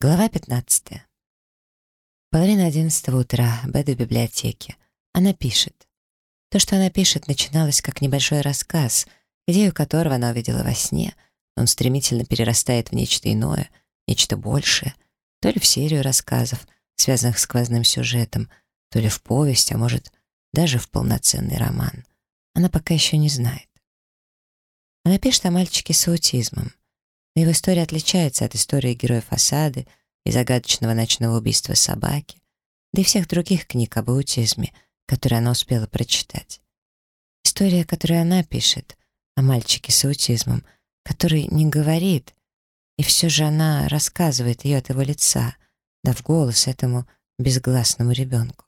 Глава 15. Половина одиннадцатого утра, Беда в библиотеке. Она пишет. То, что она пишет, начиналось как небольшой рассказ, идею которого она увидела во сне. Он стремительно перерастает в нечто иное, нечто большее, то ли в серию рассказов, связанных с сквозным сюжетом, то ли в повесть, а может, даже в полноценный роман. Она пока еще не знает. Она пишет о мальчике с аутизмом. Но его история отличается от истории героев осады и загадочного ночного убийства собаки, да и всех других книг об аутизме, которые она успела прочитать. История, которую она пишет, о мальчике с аутизмом, который не говорит, и все же она рассказывает ее от его лица, дав голос этому безгласному ребенку.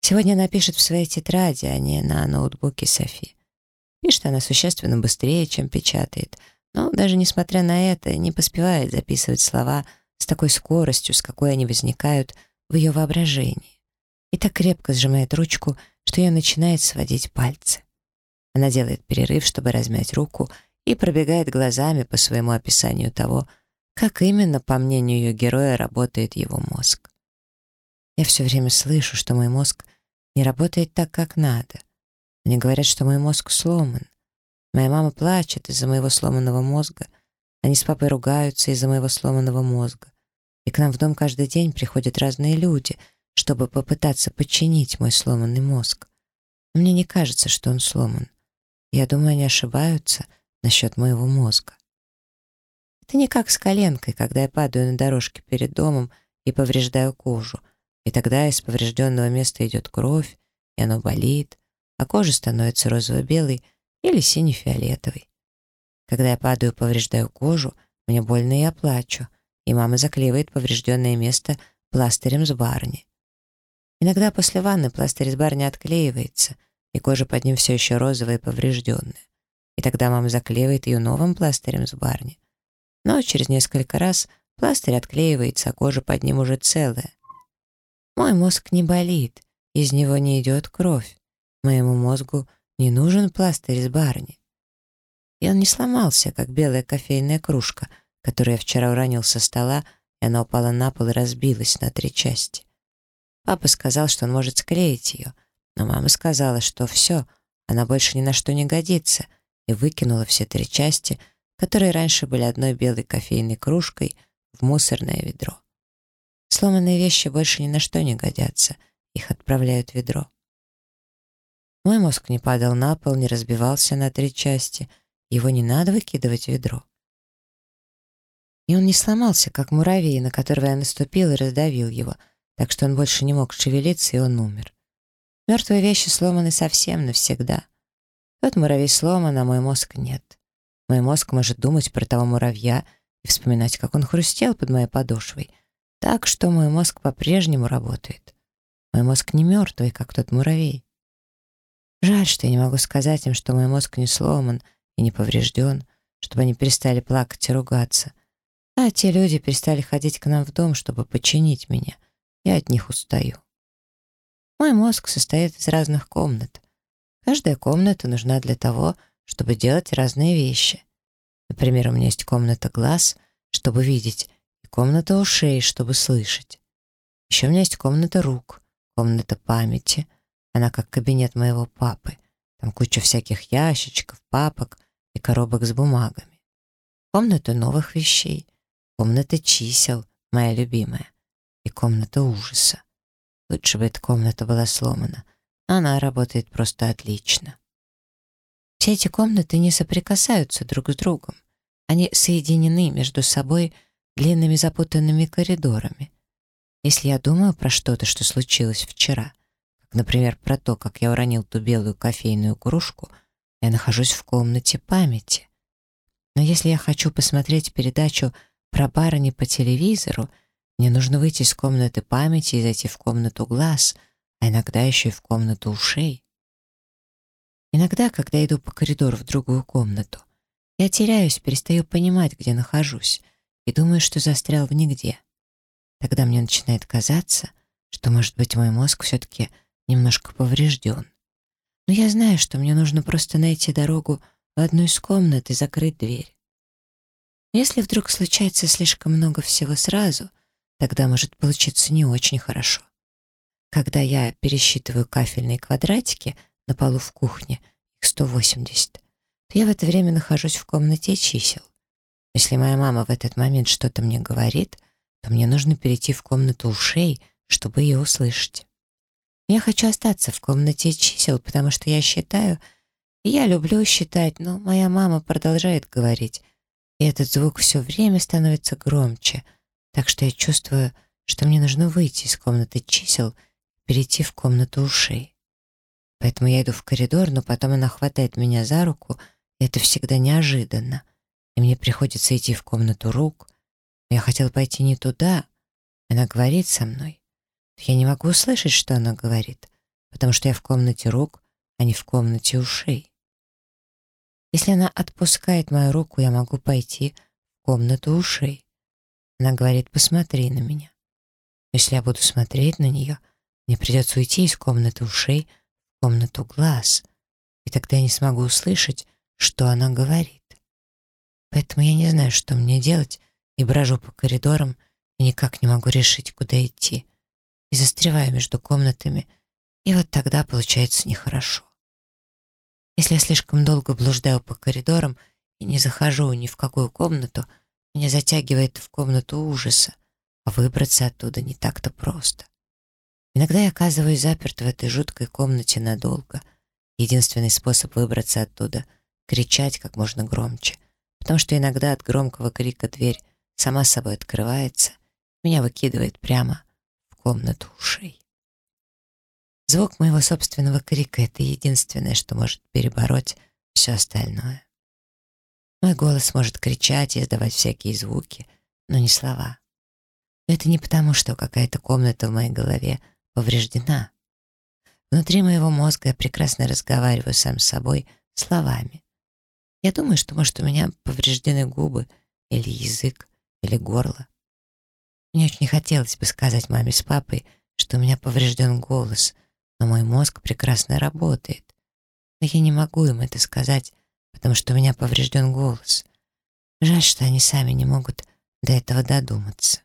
Сегодня она пишет в своей тетради, а не на ноутбуке Софи. Пишет она существенно быстрее, чем печатает — но даже несмотря на это, не поспевает записывать слова с такой скоростью, с какой они возникают в ее воображении. И так крепко сжимает ручку, что ее начинает сводить пальцы. Она делает перерыв, чтобы размять руку, и пробегает глазами по своему описанию того, как именно, по мнению ее героя, работает его мозг. Я все время слышу, что мой мозг не работает так, как надо. Они говорят, что мой мозг сломан. Моя мама плачет из-за моего сломанного мозга. Они с папой ругаются из-за моего сломанного мозга. И к нам в дом каждый день приходят разные люди, чтобы попытаться подчинить мой сломанный мозг. Но мне не кажется, что он сломан. Я думаю, они ошибаются насчет моего мозга. Это не как с коленкой, когда я падаю на дорожке перед домом и повреждаю кожу, и тогда из поврежденного места идет кровь, и оно болит, а кожа становится розово-белой, или сине-фиолетовый. Когда я падаю, повреждаю кожу, мне больно и я плачу, и мама заклеивает поврежденное место пластырем с барни. Иногда после ванны пластырь с барни отклеивается, и кожа под ним все еще розовая и поврежденная. И тогда мама заклеивает ее новым пластырем с барни. Но через несколько раз пластырь отклеивается, а кожа под ним уже целая. Мой мозг не болит, из него не идет кровь. Моему мозгу не нужен пластырь из барни. И он не сломался, как белая кофейная кружка, которую я вчера уронил со стола, и она упала на пол и разбилась на три части. Папа сказал, что он может склеить ее, но мама сказала, что все, она больше ни на что не годится, и выкинула все три части, которые раньше были одной белой кофейной кружкой, в мусорное ведро. Сломанные вещи больше ни на что не годятся, их отправляют в ведро. Мой мозг не падал на пол, не разбивался на три части. Его не надо выкидывать в ведро. И он не сломался, как муравей, на которого я наступил и раздавил его, так что он больше не мог шевелиться, и он умер. Мертвые вещи сломаны совсем навсегда. Тот муравей сломан, а мой мозг нет. Мой мозг может думать про того муравья и вспоминать, как он хрустел под моей подошвой. Так что мой мозг по-прежнему работает. Мой мозг не мертвый, как тот муравей. Жаль, что я не могу сказать им, что мой мозг не сломан и не поврежден, чтобы они перестали плакать и ругаться. А те люди перестали ходить к нам в дом, чтобы починить меня. Я от них устаю. Мой мозг состоит из разных комнат. Каждая комната нужна для того, чтобы делать разные вещи. Например, у меня есть комната глаз, чтобы видеть, и комната ушей, чтобы слышать. Еще у меня есть комната рук, комната памяти, она как кабинет моего папы. Там куча всяких ящичков, папок и коробок с бумагами. Комната новых вещей, комната чисел, моя любимая, и комната ужаса. Лучше бы эта комната была сломана. Она работает просто отлично. Все эти комнаты не соприкасаются друг с другом. Они соединены между собой длинными запутанными коридорами. Если я думаю про что-то, что случилось вчера — Например, про то, как я уронил ту белую кофейную кружку, я нахожусь в комнате памяти. Но если я хочу посмотреть передачу про барыни по телевизору, мне нужно выйти из комнаты памяти и зайти в комнату глаз, а иногда еще и в комнату ушей. Иногда, когда иду по коридору в другую комнату, я теряюсь, перестаю понимать, где нахожусь, и думаю, что застрял в нигде. Тогда мне начинает казаться, что, может быть, мой мозг все-таки немножко поврежден. Но я знаю, что мне нужно просто найти дорогу в одну из комнат и закрыть дверь. Если вдруг случается слишком много всего сразу, тогда может получиться не очень хорошо. Когда я пересчитываю кафельные квадратики на полу в кухне, их 180, то я в это время нахожусь в комнате чисел. Если моя мама в этот момент что-то мне говорит, то мне нужно перейти в комнату ушей, чтобы ее услышать. Я хочу остаться в комнате чисел, потому что я считаю, я люблю считать, но моя мама продолжает говорить, и этот звук все время становится громче, так что я чувствую, что мне нужно выйти из комнаты чисел перейти в комнату ушей. Поэтому я иду в коридор, но потом она хватает меня за руку, и это всегда неожиданно. И мне приходится идти в комнату рук. Я хотел пойти не туда. Она говорит со мной. Я не могу услышать, что она говорит, потому что я в комнате рук, а не в комнате ушей. Если она отпускает мою руку, я могу пойти в комнату ушей. Она говорит, посмотри на меня. Если я буду смотреть на нее, мне придется уйти из комнаты ушей в комнату глаз, и тогда я не смогу услышать, что она говорит. Поэтому я не знаю, что мне делать, и брожу по коридорам, и никак не могу решить, куда идти. И застреваю между комнатами, и вот тогда получается нехорошо. Если я слишком долго блуждаю по коридорам и не захожу ни в какую комнату, меня затягивает в комнату ужаса, а выбраться оттуда не так-то просто. Иногда я оказываюсь заперт в этой жуткой комнате надолго. Единственный способ выбраться оттуда — кричать как можно громче, потому что иногда от громкого крика дверь сама собой открывается, меня выкидывает прямо комнату ушей. Звук моего собственного крика — это единственное, что может перебороть все остальное. Мой голос может кричать и издавать всякие звуки, но не слова. Но это не потому, что какая-то комната в моей голове повреждена. Внутри моего мозга я прекрасно разговариваю сам с собой словами. Я думаю, что, может, у меня повреждены губы, или язык, или горло. Мне очень хотелось бы сказать маме с папой, что у меня поврежден голос, но мой мозг прекрасно работает. Но я не могу им это сказать, потому что у меня поврежден голос. Жаль, что они сами не могут до этого додуматься.